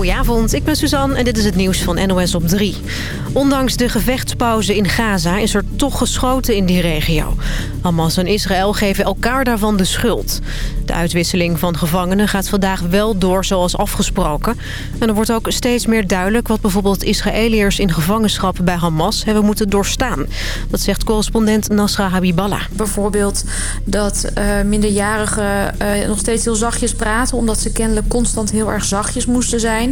Goedenavond, ik ben Suzanne en dit is het nieuws van NOS op 3. Ondanks de gevechtspauze in Gaza is er toch geschoten in die regio. Hamas en Israël geven elkaar daarvan de schuld. De uitwisseling van gevangenen gaat vandaag wel door zoals afgesproken. En er wordt ook steeds meer duidelijk wat bijvoorbeeld Israëliërs in gevangenschap bij Hamas hebben moeten doorstaan. Dat zegt correspondent Nasra Habiballah. Bijvoorbeeld dat uh, minderjarigen uh, nog steeds heel zachtjes praten... omdat ze kennelijk constant heel erg zachtjes moesten zijn.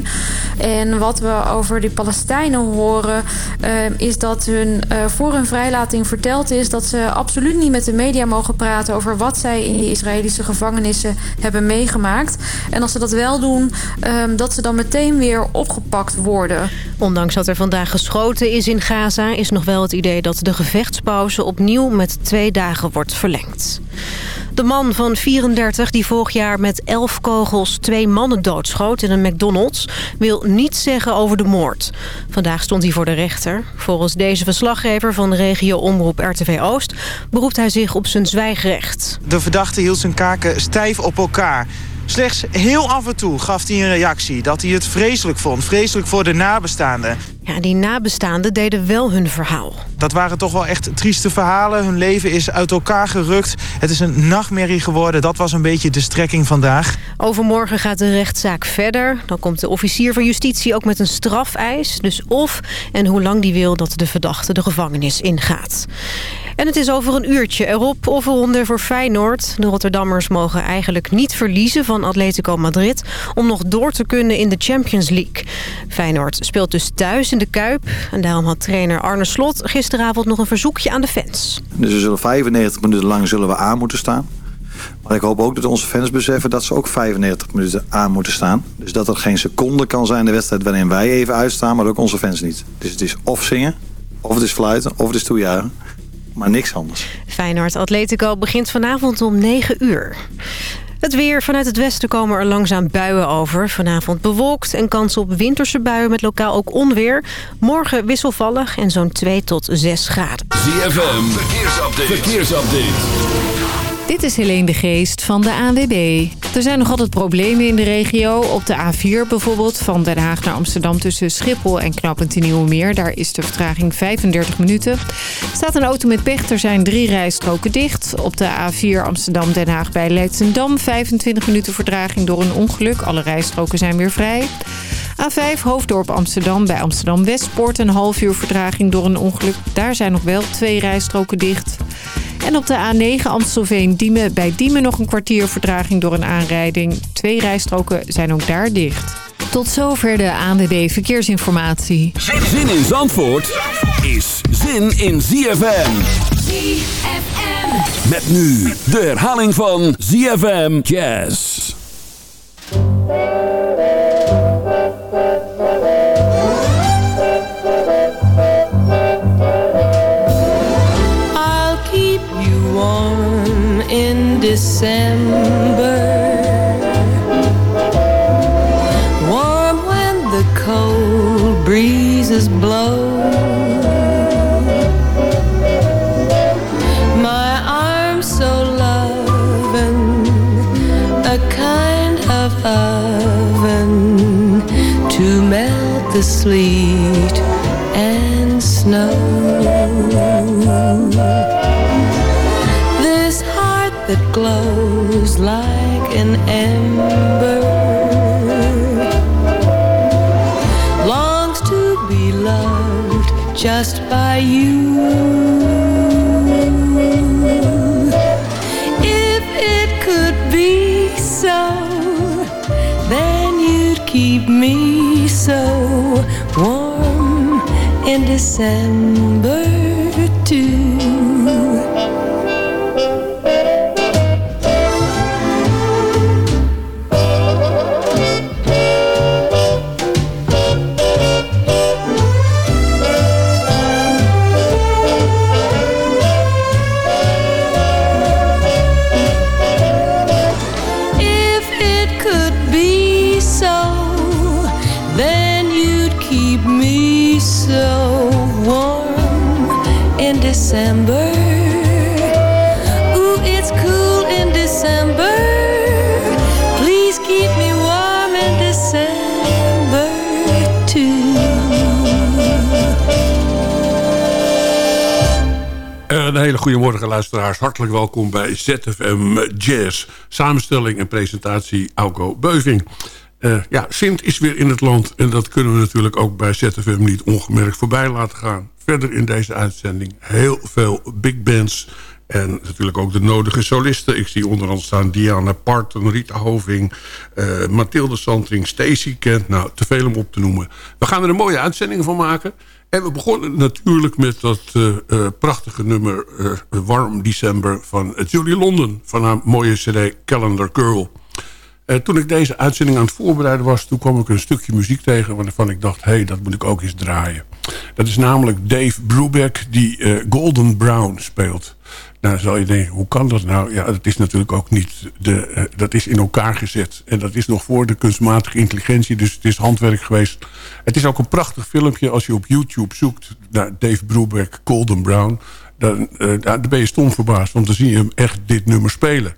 En wat we over de Palestijnen horen... Uh, is dat hun voor hun vrijlating verteld is... dat ze absoluut niet met de media mogen praten... over wat zij in de Israëlische gevangenissen hebben meegemaakt. En als ze dat wel doen, dat ze dan meteen weer opgepakt worden. Ondanks dat er vandaag geschoten is in Gaza... is nog wel het idee dat de gevechtspauze opnieuw met twee dagen wordt verlengd. De man van 34 die vorig jaar met 11 kogels twee mannen doodschoot in een McDonald's... wil niets zeggen over de moord. Vandaag stond hij voor de rechter. Volgens deze verslaggever van de regio Omroep RTV Oost... beroept hij zich op zijn zwijgrecht. De verdachte hield zijn kaken stijf op elkaar. Slechts heel af en toe gaf hij een reactie dat hij het vreselijk vond. Vreselijk voor de nabestaanden. Ja, die nabestaanden deden wel hun verhaal. Dat waren toch wel echt trieste verhalen. Hun leven is uit elkaar gerukt. Het is een nachtmerrie geworden. Dat was een beetje de strekking vandaag. Overmorgen gaat de rechtszaak verder. Dan komt de officier van justitie ook met een strafeis. Dus of en hoe lang die wil dat de verdachte de gevangenis ingaat. En het is over een uurtje erop of eronder voor Feyenoord. De Rotterdammers mogen eigenlijk niet verliezen van Atletico Madrid... om nog door te kunnen in de Champions League. Feyenoord speelt dus thuis in de Kuip. En daarom had trainer Arne Slot gisteravond nog een verzoekje aan de fans. Dus we zullen 95 minuten lang zullen we aan moeten staan. Maar ik hoop ook dat onze fans beseffen dat ze ook 95 minuten aan moeten staan. Dus dat er geen seconde kan zijn in de wedstrijd waarin wij even uitstaan, maar ook onze fans niet. Dus het is of zingen, of het is fluiten, of het is toejuichen maar niks anders. Feyenoord Atletico begint vanavond om 9 uur. Het weer. Vanuit het westen komen er langzaam buien over. Vanavond bewolkt en kans op winterse buien met lokaal ook onweer. Morgen wisselvallig en zo'n 2 tot 6 graden. ZFM. Verkeersupdate. Verkeersupdate. Dit is Helene de Geest van de ANWB. Er zijn nog altijd problemen in de regio. Op de A4 bijvoorbeeld, van Den Haag naar Amsterdam... tussen Schiphol en Knappend in Nieuwemeer. Daar is de vertraging 35 minuten. staat een auto met pech, er zijn drie rijstroken dicht. Op de A4 Amsterdam-Den Haag bij Leidsendam... 25 minuten vertraging door een ongeluk. Alle rijstroken zijn weer vrij. A5 Hoofddorp Amsterdam bij Amsterdam Westpoort. Een half uur vertraging door een ongeluk. Daar zijn nog wel twee rijstroken dicht. En op de A9 Amstelveen-Diemen bij Diemen nog een kwartier vertraging door een aanrijding. Twee rijstroken zijn ook daar dicht. Tot zover de ANWB Verkeersinformatie. Zin in Zandvoort is zin in ZFM. ZFM. Met nu de herhaling van ZFM Jazz. December. Warm when the cold breezes blow. My arms so loving A kind of oven To melt the sleet and snow that glows like an ember longs to be loved just by you. If it could be so, then you'd keep me so warm in December hele goede morgen luisteraars. Hartelijk welkom bij ZFM Jazz. Samenstelling en presentatie Auko Beuving. Uh, ja, Sint is weer in het land en dat kunnen we natuurlijk ook bij ZFM niet ongemerkt voorbij laten gaan. Verder in deze uitzending heel veel big bands en natuurlijk ook de nodige solisten. Ik zie onder andere staan Diana Parton, Rita Hoving, uh, Mathilde Santring, Stacey Kent. Nou, te veel om op te noemen. We gaan er een mooie uitzending van maken. En we begonnen natuurlijk met dat uh, uh, prachtige nummer Warm December van Julie London. Van haar mooie cd Calendar Girl. toen ik deze uitzending aan het voorbereiden was... toen kwam ik een stukje muziek tegen waarvan ik dacht... hé, hey, dat moet ik ook eens draaien. Dat is namelijk Dave Brubeck die Golden Brown speelt. Nou, zal je denken, hoe kan dat nou? Ja, dat is natuurlijk ook niet... De, uh, dat is in elkaar gezet. En dat is nog voor de kunstmatige intelligentie. Dus het is handwerk geweest. Het is ook een prachtig filmpje als je op YouTube zoekt... naar Dave Brubeck, Golden Brown. Dan, uh, dan ben je stom verbaasd. Want dan zie je hem echt dit nummer spelen.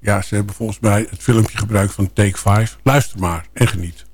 Ja, ze hebben volgens mij het filmpje gebruikt van Take 5. Luister maar en geniet.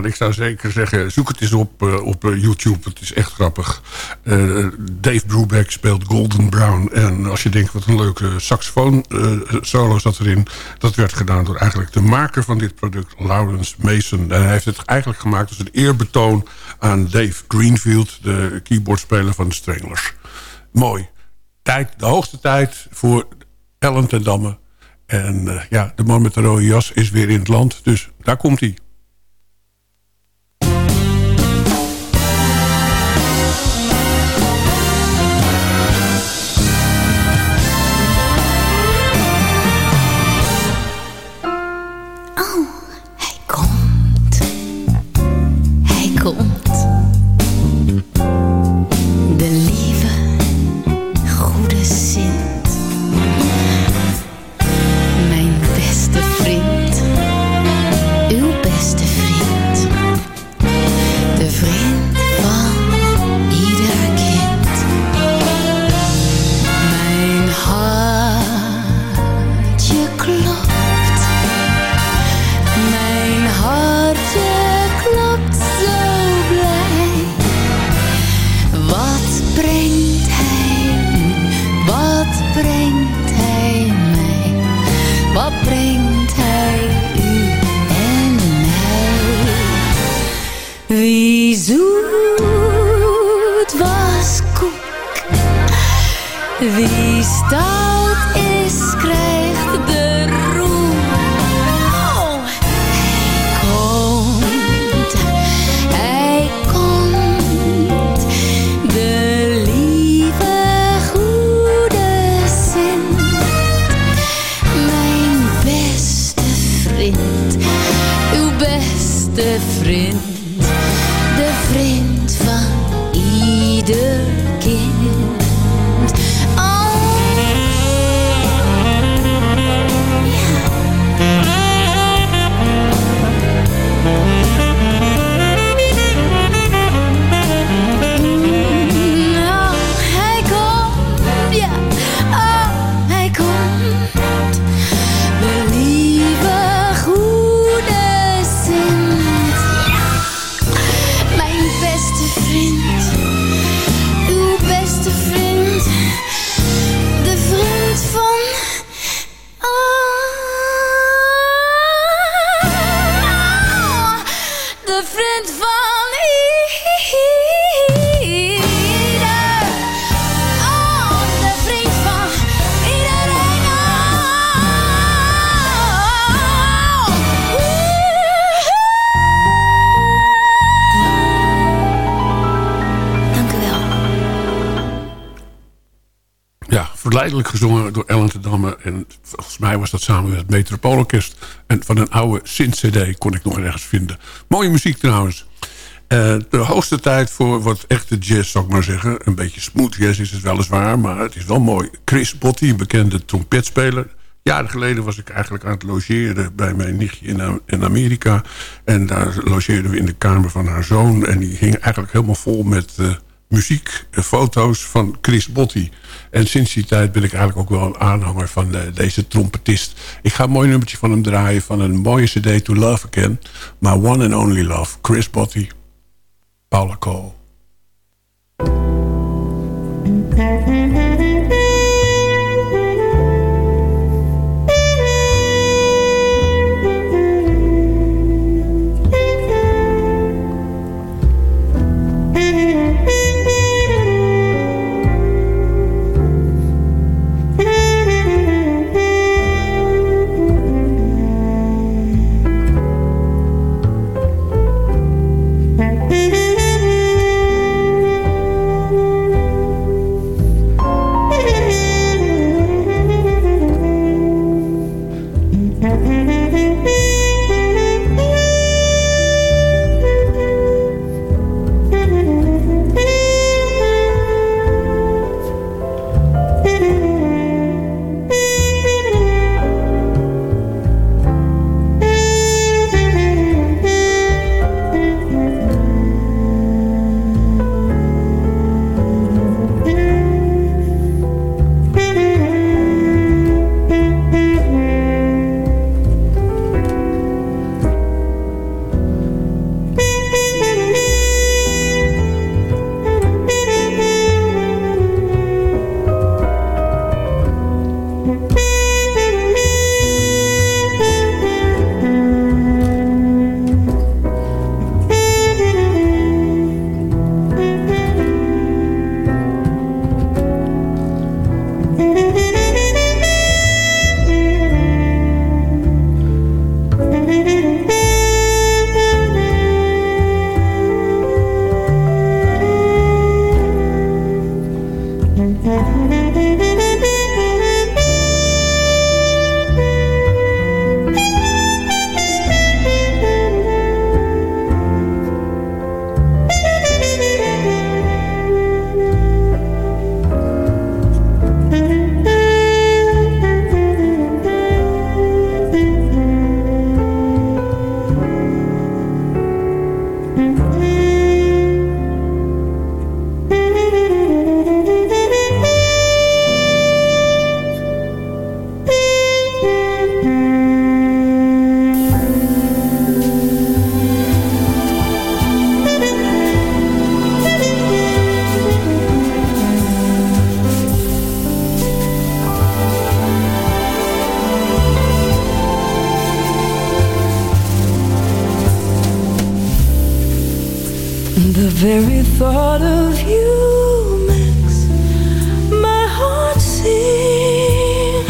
Ik zou zeker zeggen, zoek het eens op uh, op uh, YouTube. Het is echt grappig. Uh, Dave Brubeck speelt Golden Brown. En als je denkt, wat een leuke saxofoon solo zat erin. Dat werd gedaan door eigenlijk de maker van dit product, Lawrence Mason. En hij heeft het eigenlijk gemaakt als een eerbetoon aan Dave Greenfield. De keyboardspeler van de Stranglers. Mooi. Tijd, de hoogste tijd voor Ellen ten Damme. En ja, de man met de rode jas is weer in het land. Dus daar komt hij. Ja, verleidelijk gezongen door Ellen te Damme. En volgens mij was dat samen met het Metropoolorkest. En van een oude Sint-cd kon ik nog ergens vinden. Mooie muziek trouwens. Eh, de hoogste tijd voor wat echte jazz, zou ik maar zeggen. Een beetje smooth jazz is het weliswaar, maar het is wel mooi. Chris Botti, een bekende trompetspeler. Jaren geleden was ik eigenlijk aan het logeren bij mijn nichtje in, in Amerika. En daar logeerden we in de kamer van haar zoon. En die hing eigenlijk helemaal vol met eh, muziek, eh, foto's van Chris Botti. En sinds die tijd ben ik eigenlijk ook wel een aanhanger van eh, deze trompetist. Ik ga een mooi nummertje van hem draaien van een mooie cd To Love Again. My One and Only Love, Chris Botti. Paula Cole. very thought of you makes my heart sing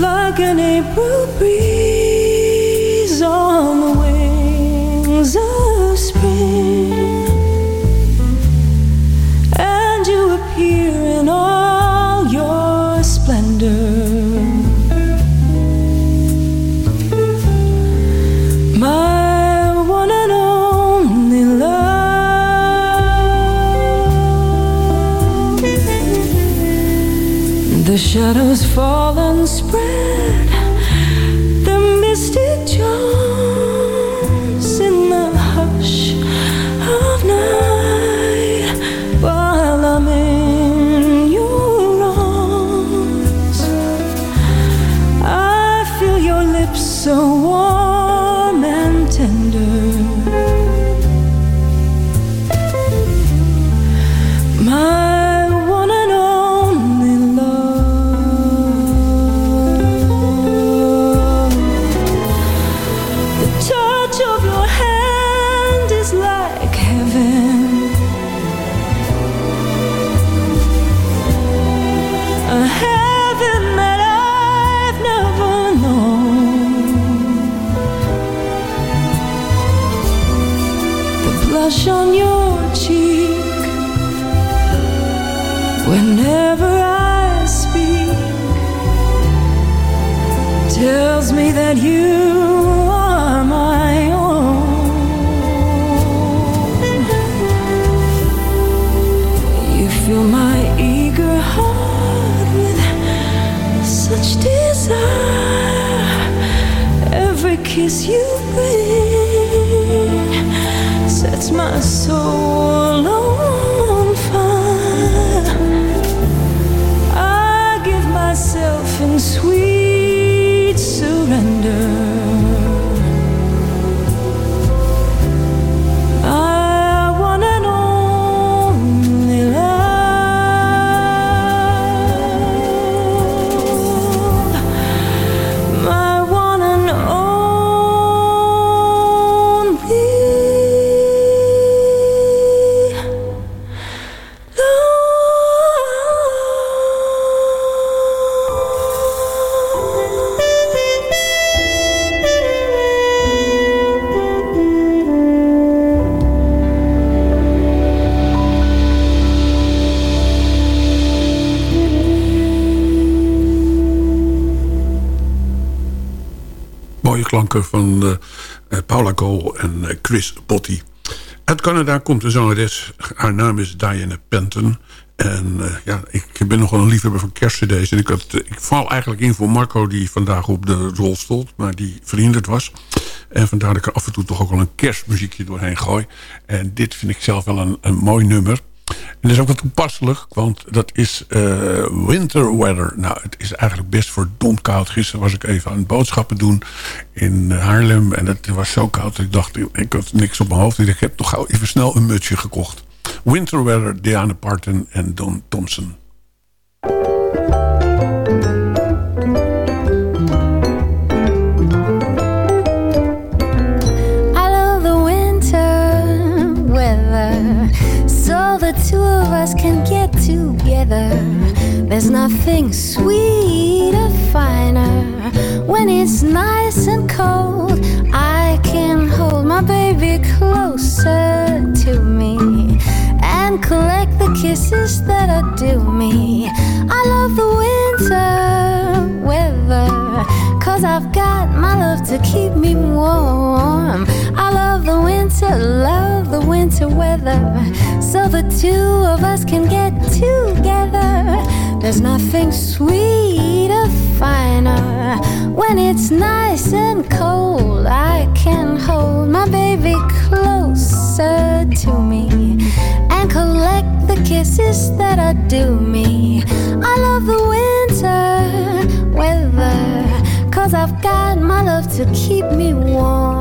like an April breeze. shadows falling kiss you bring sets my soul Van eh, eh, Paula Cole en eh, Chris Botti. Uit Canada komt de zangeres. Haar naam is Diana Penton. En ja, ik ben nog wel een liefhebber van kerstcd's. En ik, ik val eigenlijk in voor Marco die vandaag op de rol stond. Maar die verhinderd was. En vandaar dat ik er af en toe toch ook wel een kerstmuziekje doorheen gooi. En dit vind ik zelf wel een, een mooi nummer. En dat is ook wel toepasselijk, want dat is eh, winter weather. Nou, het is eigenlijk best verdomd koud. Gisteren was ik even aan het boodschappen doen in Haarlem. En het was zo koud dat ik dacht, ik had niks op mijn hoofd. Ik heb toch gauw even snel een mutsje gekocht. Winter weather, Diana Parton en Don Thompson. Together. There's nothing sweeter, finer when it's nice and cold. I can hold my baby closer to me and collect the kisses that are due me. I love the winter cause I've got my love to keep me warm. I love the winter, love the winter weather, so the two of us can get together. There's nothing sweeter, finer when it's nice and cold. I can hold my baby closer to me and collect the kisses that are due me. I love the winter I've got my love to keep me warm.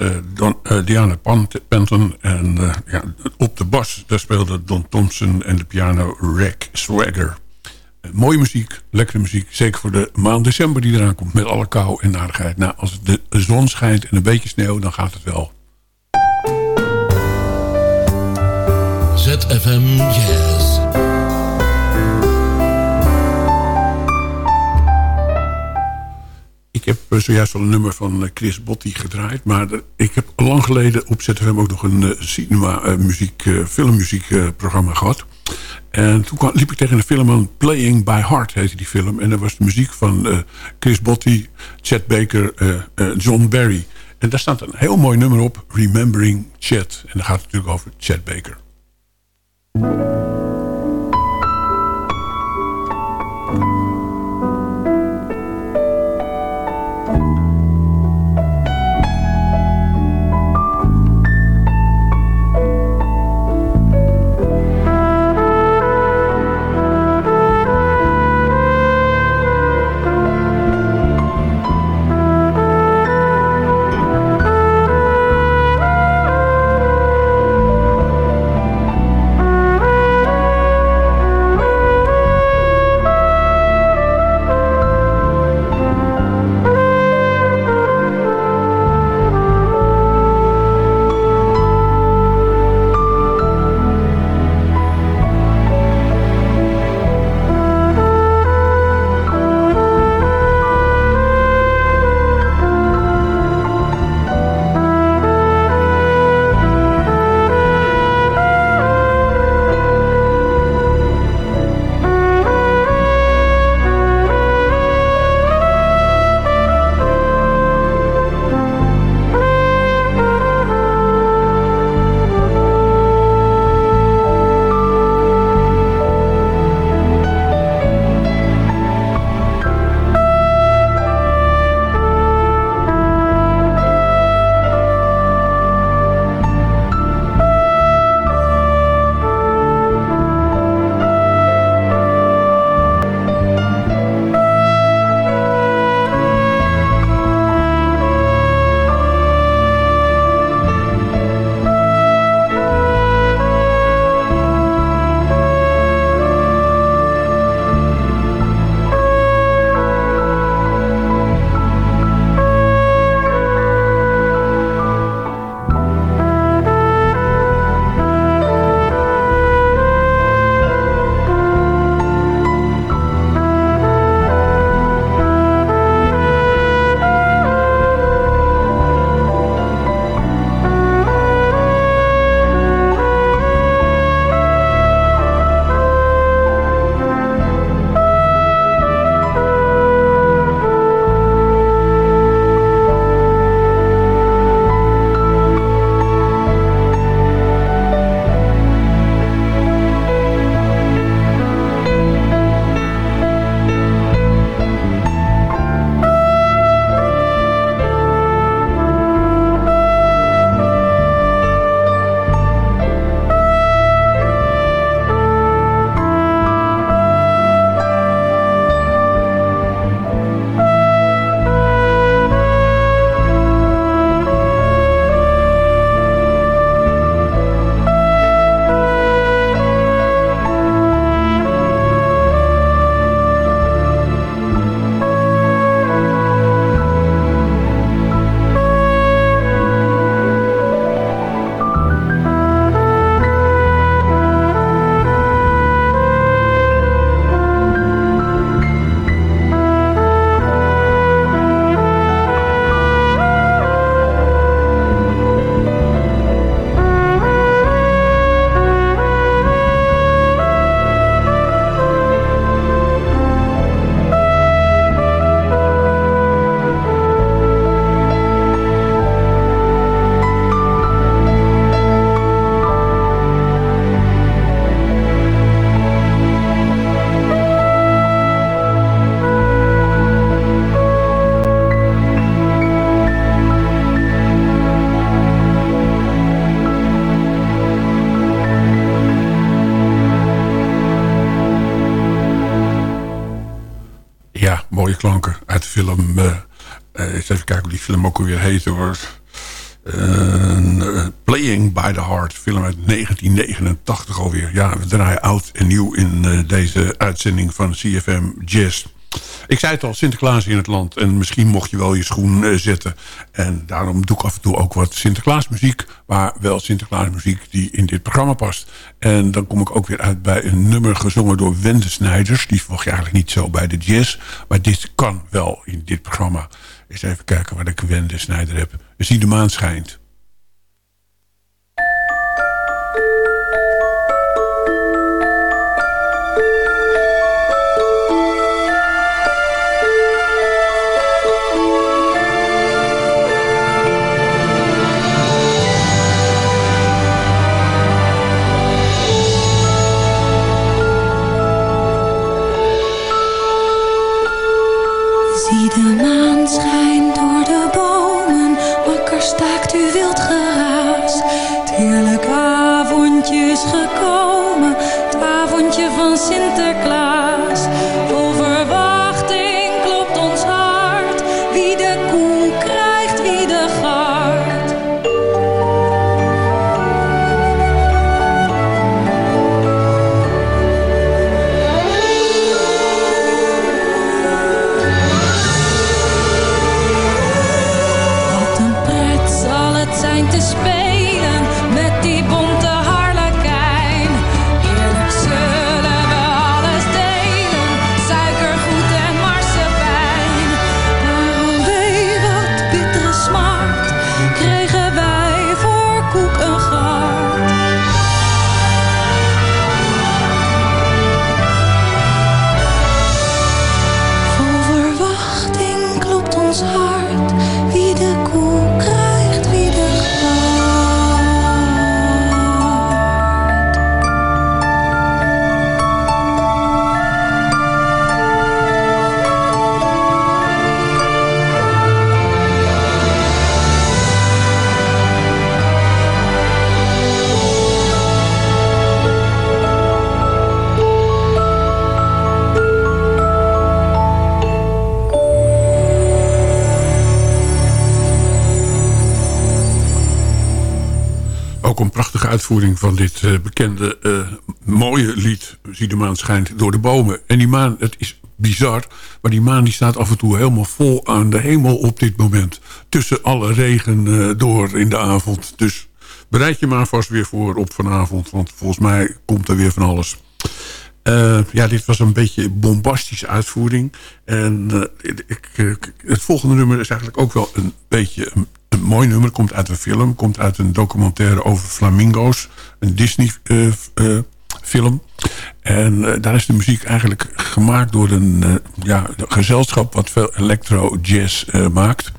Eh, eh, Diana Pant- Penton. En eh, ja, op de bas daar speelde Don Thompson en de piano Rick Swagger. Mooie muziek, lekkere muziek. Zeker voor de maand december die eraan komt met alle kou en narigheid. Nou, als de zon schijnt en een beetje sneeuw, dan gaat het wel. ZFM Jazz. Heb eh, zojuist al een nummer van eh, Chris Botti gedraaid. Maar er- ik heb lang geleden op ZFM ook nog een eh, cinema eh, muziek, eh, filmmuziek eh, programma gehad. En toen kwam, liep ik tegen een film aan Playing by Heart heette die film. En dat was de muziek van eh, Chris Botti, Chet Baker, eh, eh, John Barry. En daar staat een heel mooi nummer op, Remembering Chet. En dat gaat natuurlijk over Chet Baker. Klanken uit de film... Uh, eens even kijken hoe die film ook alweer heet hoor. Playing by the Heart, film uit 1989 alweer. Ja, we draaien oud en nieuw in deze uitzending van CFM Jazz. Ik zei het al, Sinterklaas in het land. En misschien mocht je wel je schoen uh, zetten. En daarom doe ik af en toe ook wat Sinterklaasmuziek. Maar wel Sinterklaasmuziek die in dit programma past. En dan kom ik ook weer uit bij een nummer gezongen door Wende Snijders. Die verwacht je eigenlijk niet zo bij de jazz. Maar dit kan wel in dit programma. Eens even kijken waar ik Wende Snijder heb. Zie de maan schijnt. Uitvoering van dit uh, bekende uh, mooie lied... Zie de maan schijnt door de bomen. En die maan, het is bizar... maar die maan die staat af en toe helemaal vol aan de hemel op dit moment. Tussen alle regen uh, door in de avond. Dus bereid je maar vast weer voor op vanavond... want volgens mij komt er weer van alles. ja, dit was een beetje bombastische uitvoering. En het volgende nummer is eigenlijk ook wel een beetje een mooi nummer. Komt uit een film. Komt uit een documentaire over flamingo's. Een Disney uh, uh, film. En uh, daar is de muziek eigenlijk gemaakt door een ja, gezelschap... wat veel electro-jazz maakt.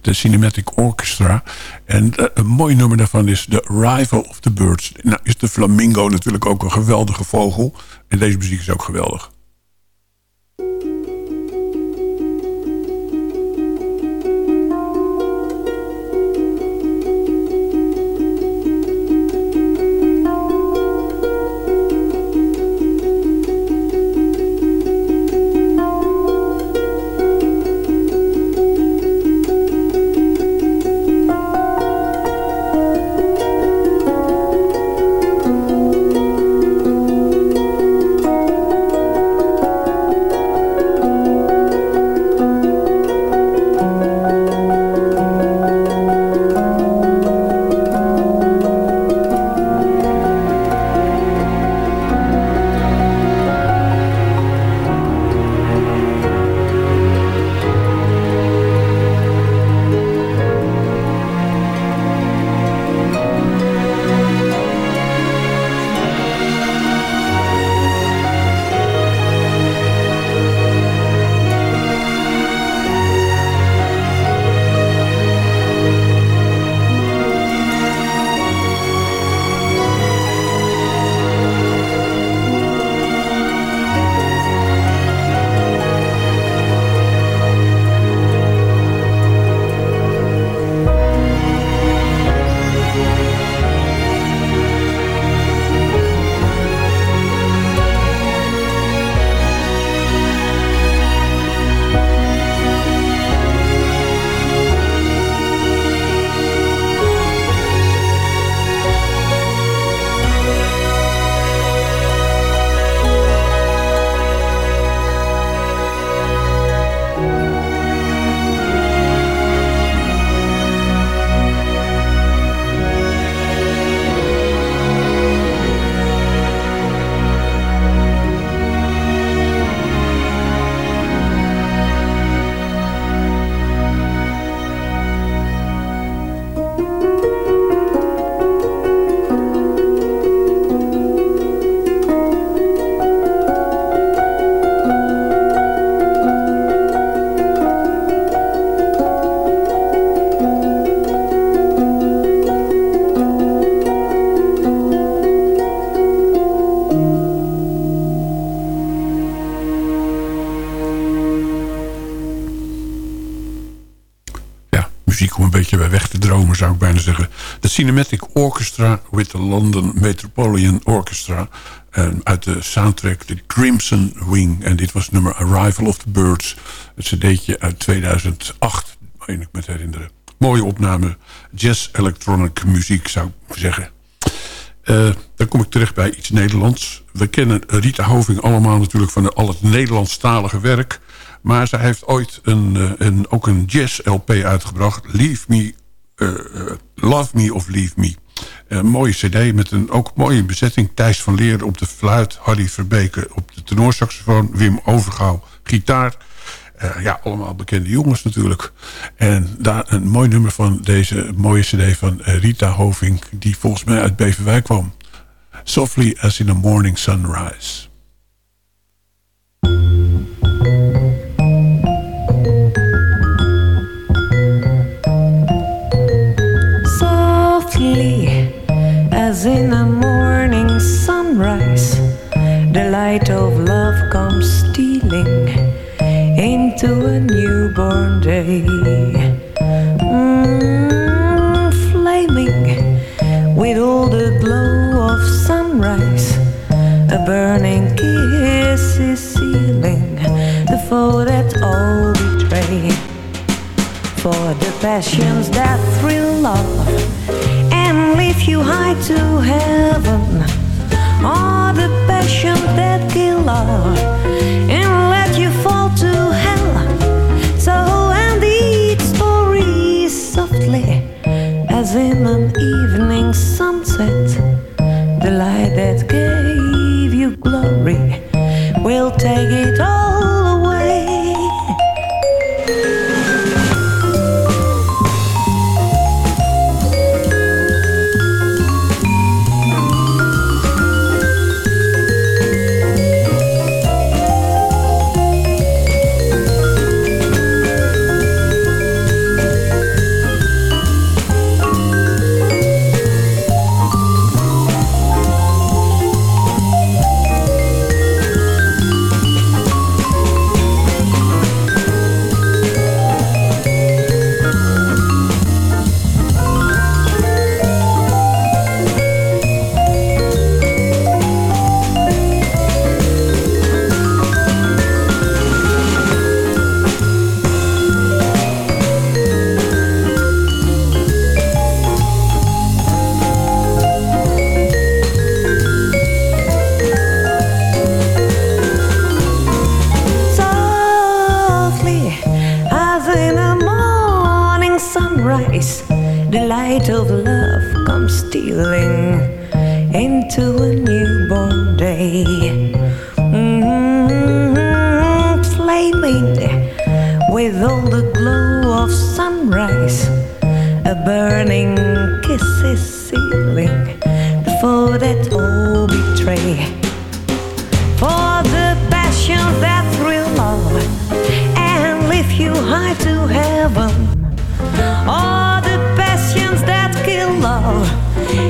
De Cinematic Orchestra. En een mooi nummer daarvan is The Arrival of the Birds. Nou is de flamingo natuurlijk ook een geweldige vogel. En deze muziek is ook geweldig. Zou ik bijna zeggen. De Cinematic Orchestra with the London Metropolitan Orchestra. En uit de soundtrack The Crimson Wing. En dit was nummer Arrival of the Birds. Het cd'tje uit 2008, meen ik me herinneren. Mooie opname. Jazz electronic muziek zou ik zeggen. Uh, dan kom ik terecht bij iets Nederlands. We kennen Rita Hoving allemaal natuurlijk van al het Nederlandstalige werk. Maar zij heeft ooit een, uh, een, ook een jazz-LP uitgebracht. Leave Me, Love Me of Leave Me. Een mooie cd met een ook mooie bezetting. Thijs van Leer op de fluit. Harry Verbeke op de tenorsaxofoon. Wim Overgouw gitaar. Ja, allemaal bekende jongens natuurlijk. En daar een mooi nummer van deze mooie cd van Rita Hoving... die volgens mij uit Beverwijk kwam. Softly as in a morning sunrise. As in a morning sunrise The light of love comes stealing into a newborn day. Mm, flaming with all the glow of sunrise, a burning kiss is sealing the foe that all betray. For the passions that thrill love lift you high to heaven are the passion that kill love and let you fall to hell. So end each story softly, as in an evening sunset. The light that gave you glory will take it all with all the glow of sunrise a burning kiss is sealing the foe that all betray for the passion that thrill love and lift you high to heaven. All the passions that kill love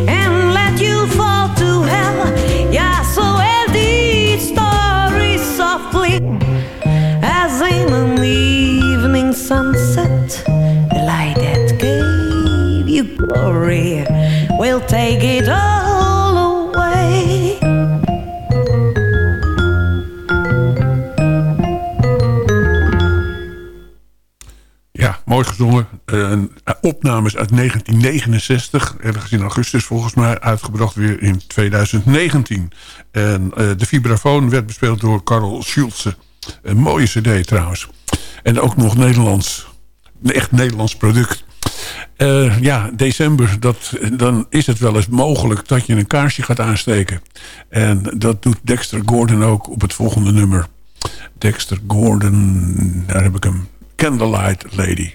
and let you fall to hell. Yeah, so end each story softly as in an will take it all away. Ja, mooi gezongen. Uh, opnames uit 1969. Ergens in augustus volgens mij. Uitgebracht weer in 2019. En uh, de vibrafoon werd bespeeld door Karel Schulze. Een mooie cd trouwens. En ook nog Nederlands. Een echt Nederlands product. Uh, ja, december, dat, dan is het wel eens mogelijk dat je een kaarsje gaat aansteken. En dat doet Dexter Gordon ook op het volgende nummer. Dexter Gordon, daar heb ik hem. Candlelight Lady.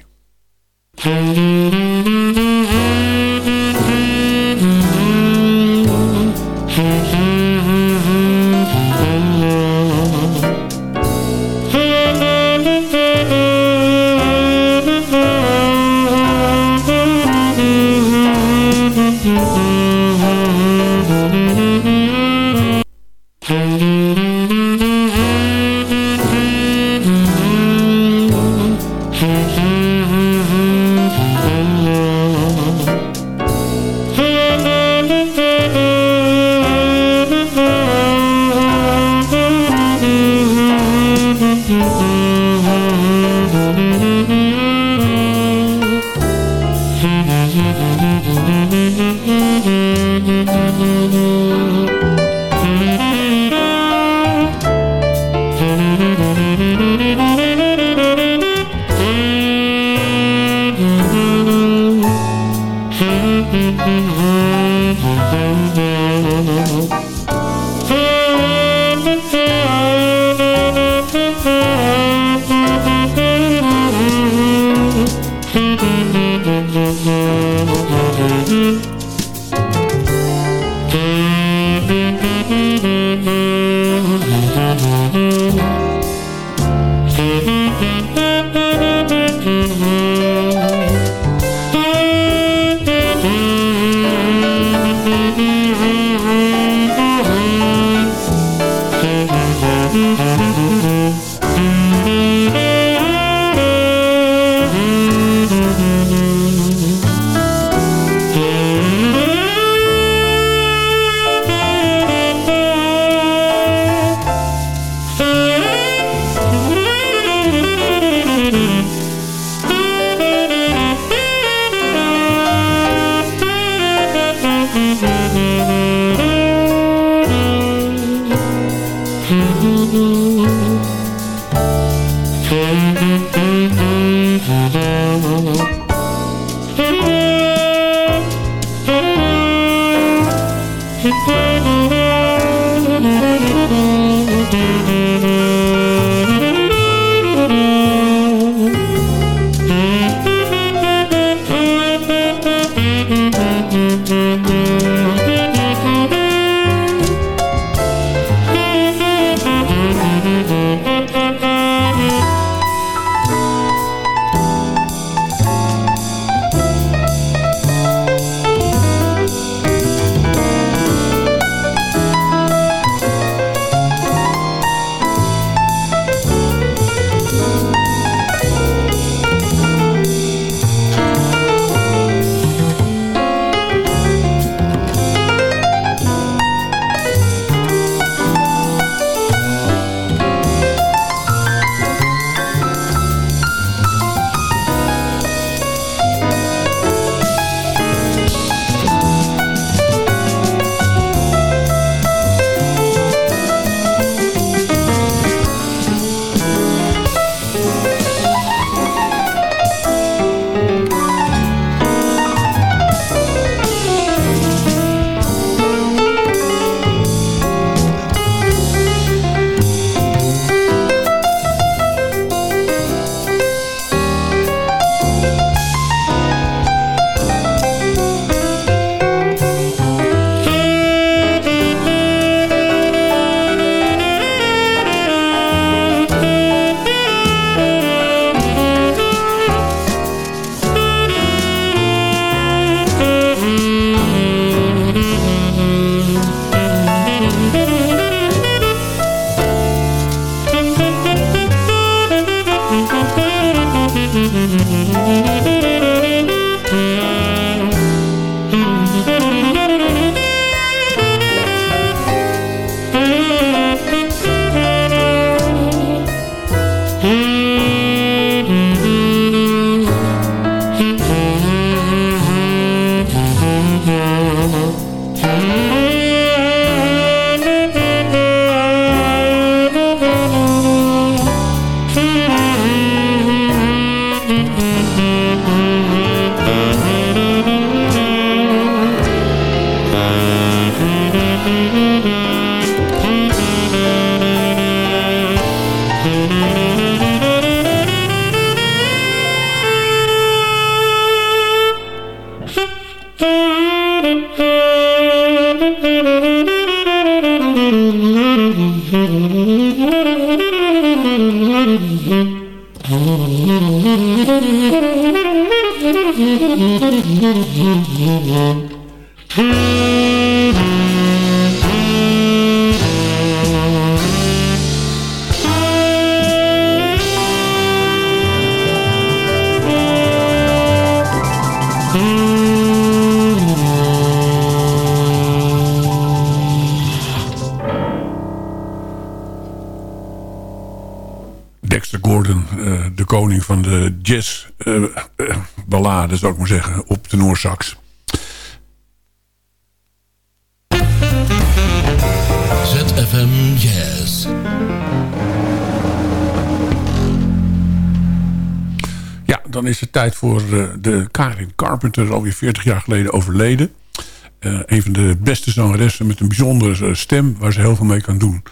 Eh, eh, Ballade, uh, zou ik maar zeggen, op de Noorsax. ZFM Jazz. Ja, dan is het tijd voor eh, de Karin Carpenter, alweer 40 jaar geleden overleden. Een van de beste zangeressen met een bijzondere stem waar ze heel veel mee kan doen.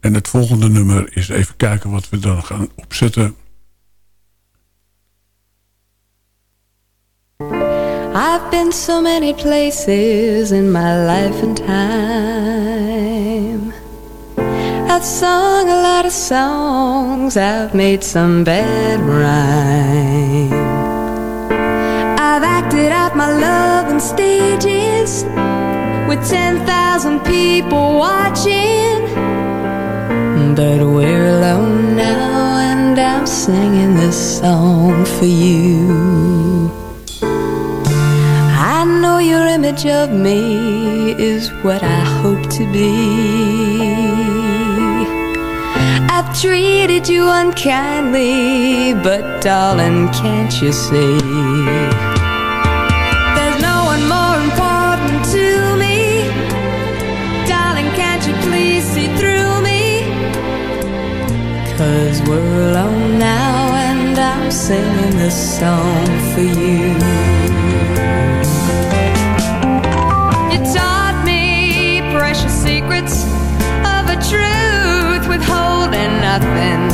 En het volgende nummer is even kijken wat we dan gaan opzetten. I've been so many places in my life and time. I've sung a lot of songs, I've made some bad rhyme. I've acted out my love on stages with 10,000 people watching. But we're alone now, and I'm singing this song for you. Image of me is what I hope to be. I've treated you unkindly, but darling, can't you see? There's no one more important to me. Darling, can't you please see through me? Cause we're alone now, and I'm singing this song for you. You nothing.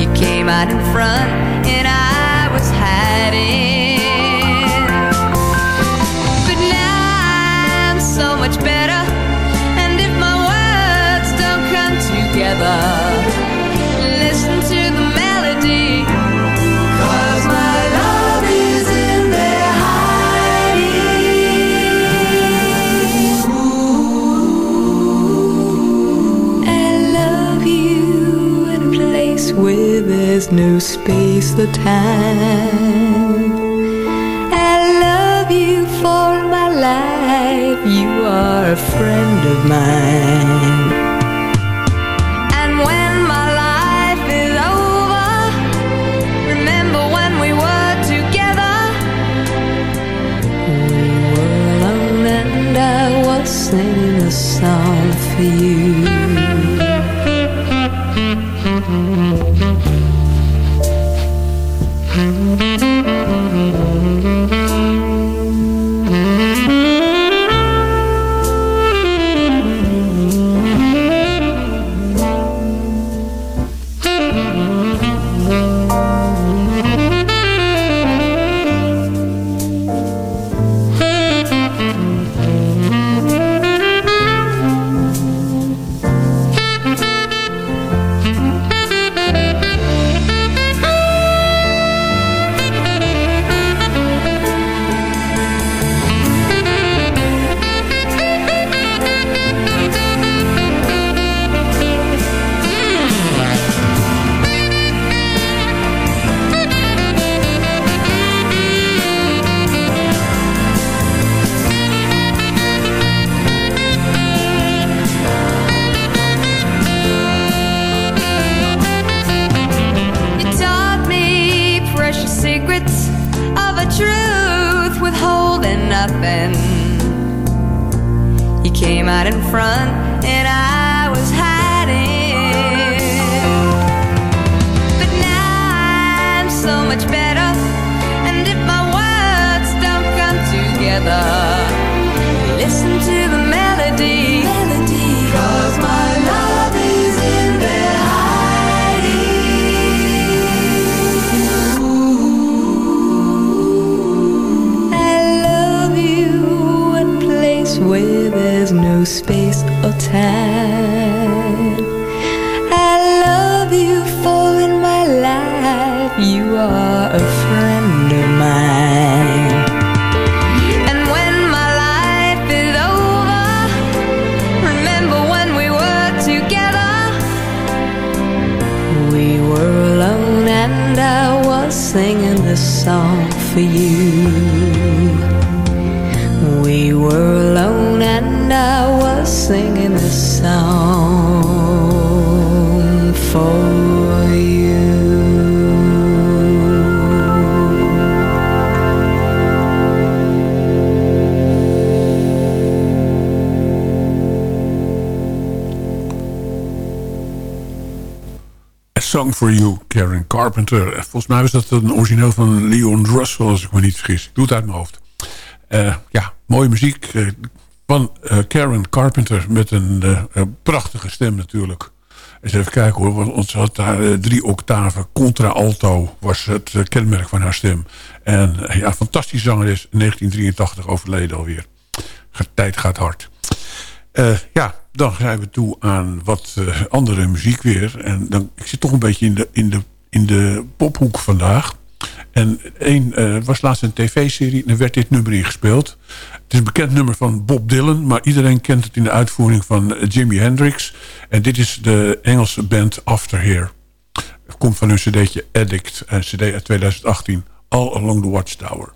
You came out in front where there's no space or time. I love you for my life. You are a friend of mine. And when my life is over, remember when we were together. We were alone and I was singing a song for you. Space or time. Song for You, Karen Carpenter. Volgens mij was dat een origineel van Leon Russell, als ik me niet vergis. Ik doe het uit mijn hoofd. Uh, ja, mooie muziek uh, van uh, Karen Carpenter met een prachtige stem natuurlijk. Eens even kijken hoor, want ze had daar drie octaven. Contra-alto was het kenmerk van haar stem. En ja, fantastisch zangeres, 1983 overleden alweer. Tijd gaat hard. Ja, dan zijn we toe aan wat uh, andere muziek weer. En dan, ik zit toch een beetje in de, in de, in de pophoek vandaag. En één uh, was laatst een tv-serie en er werd dit nummer ingespeeld. Het is een bekend nummer van Bob Dylan... maar iedereen kent het in de uitvoering van Jimi Hendrix. En dit is de Engelse band After Here. Het komt van hun cd'tje Addict, een cd uit 2018. All Along the Watchtower.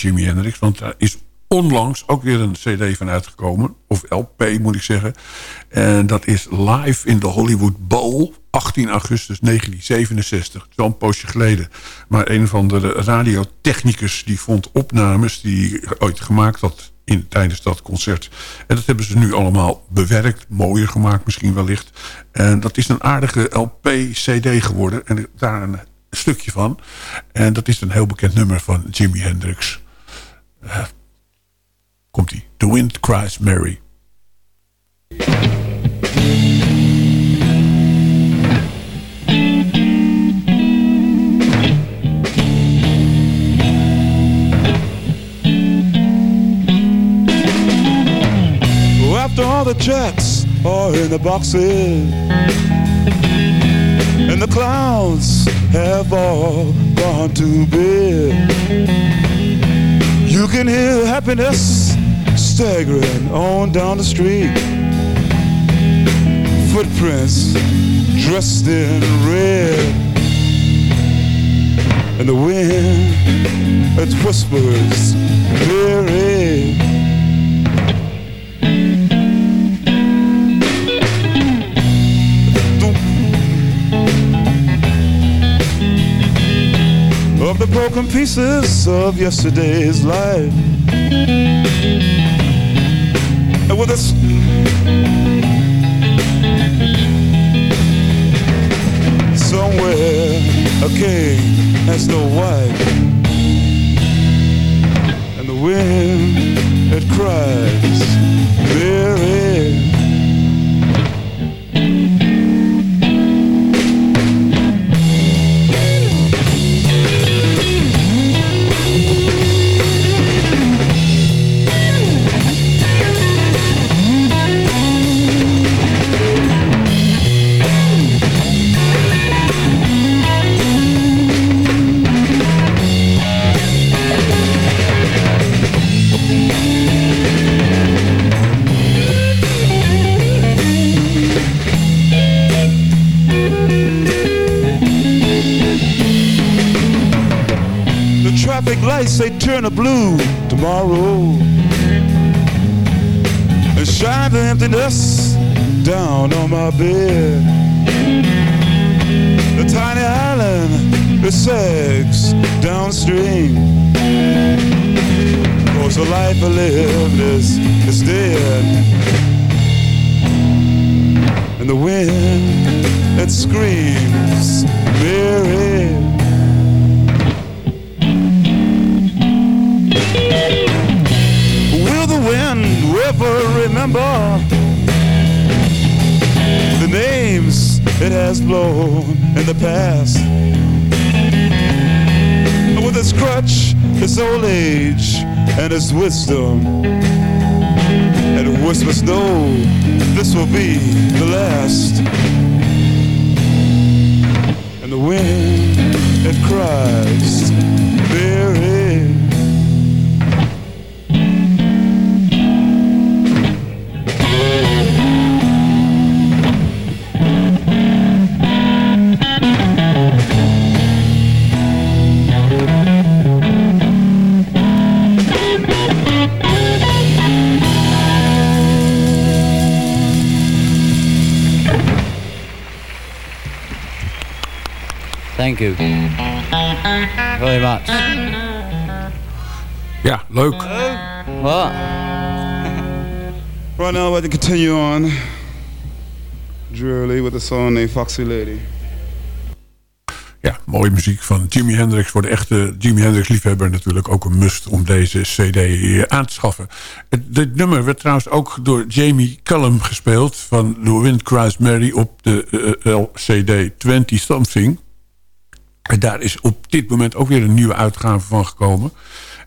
Jimi Hendrix, want daar is onlangs ook weer een cd van uitgekomen. Of LP moet ik zeggen. En dat is Live in the Hollywood Bowl. 18 augustus 1967. Zo'n poosje geleden. Maar een van de radiotechnicus die vond opnames die ooit gemaakt had in, tijdens dat concert. En dat hebben ze nu allemaal bewerkt, mooier gemaakt misschien wellicht. En dat is een aardige LP-CD geworden. En daar een stukje van. En dat is een heel bekend nummer van Jimi Hendrix. Uh, Komt-ie. The Wind Cries Mary. After all the checks are in the boxes And the clowns have all gone to bed You can hear happiness staggering on down the street. Footprints dressed in red. And the wind it whispers very of the broken pieces of yesterday's life. And with us. Somewhere a king has no wife, and the wind it cries, very. traffic down on my bed. The tiny island it sags downstream. Cause the life I lived is, is dead. And the wind it screams, Mary. Will the wind ever remember it has blown in the past? And With its crutch, its old age, and its wisdom, and it whispers, no, this will be the last. And the wind, it cries, Mary. Thank you. Very much. Ja, leuk. What? Right now, we're going to continue on drearily with a song named Foxy Lady. Ja, mooie muziek van Jimi Hendrix. Voor de echte Jimi Hendrix liefhebber natuurlijk ook een must om deze cd aan te schaffen. Het, dit nummer werd trouwens ook door Jamie Cullum gespeeld... van The Wind Cries Mary op de uh, LCD 20 Something. En daar is op dit moment ook weer een nieuwe uitgave van gekomen.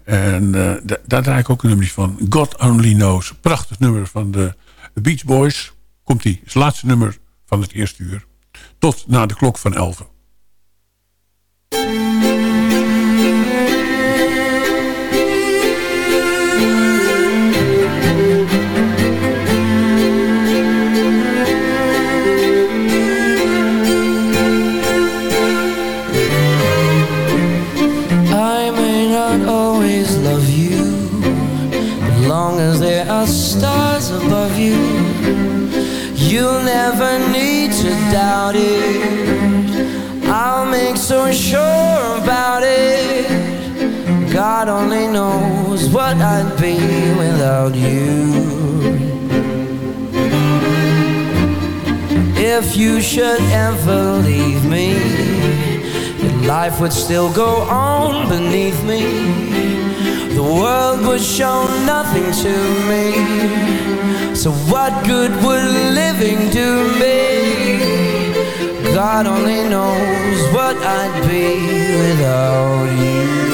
En uh, daar draai ik ook een nummer van. God Only Knows. Prachtig nummer van de Beach Boys. Komt-ie. Het laatste nummer van het eerste uur. Tot na de klok van 11. Stars above you. You'll never need to doubt it. I'll make so sure about it. God only knows what I'd be without you. If you should ever leave me, life would still go on beneath me. The world would show nothing to me. So, what good would living do me? God only knows what I'd be without you.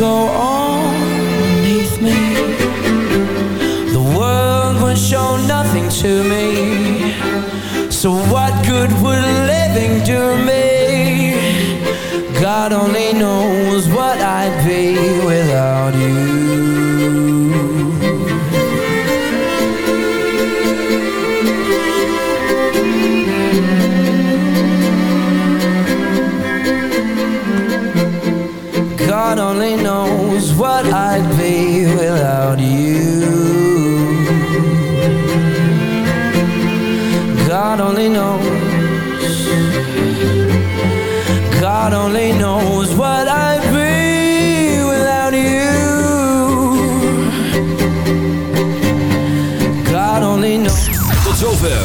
Go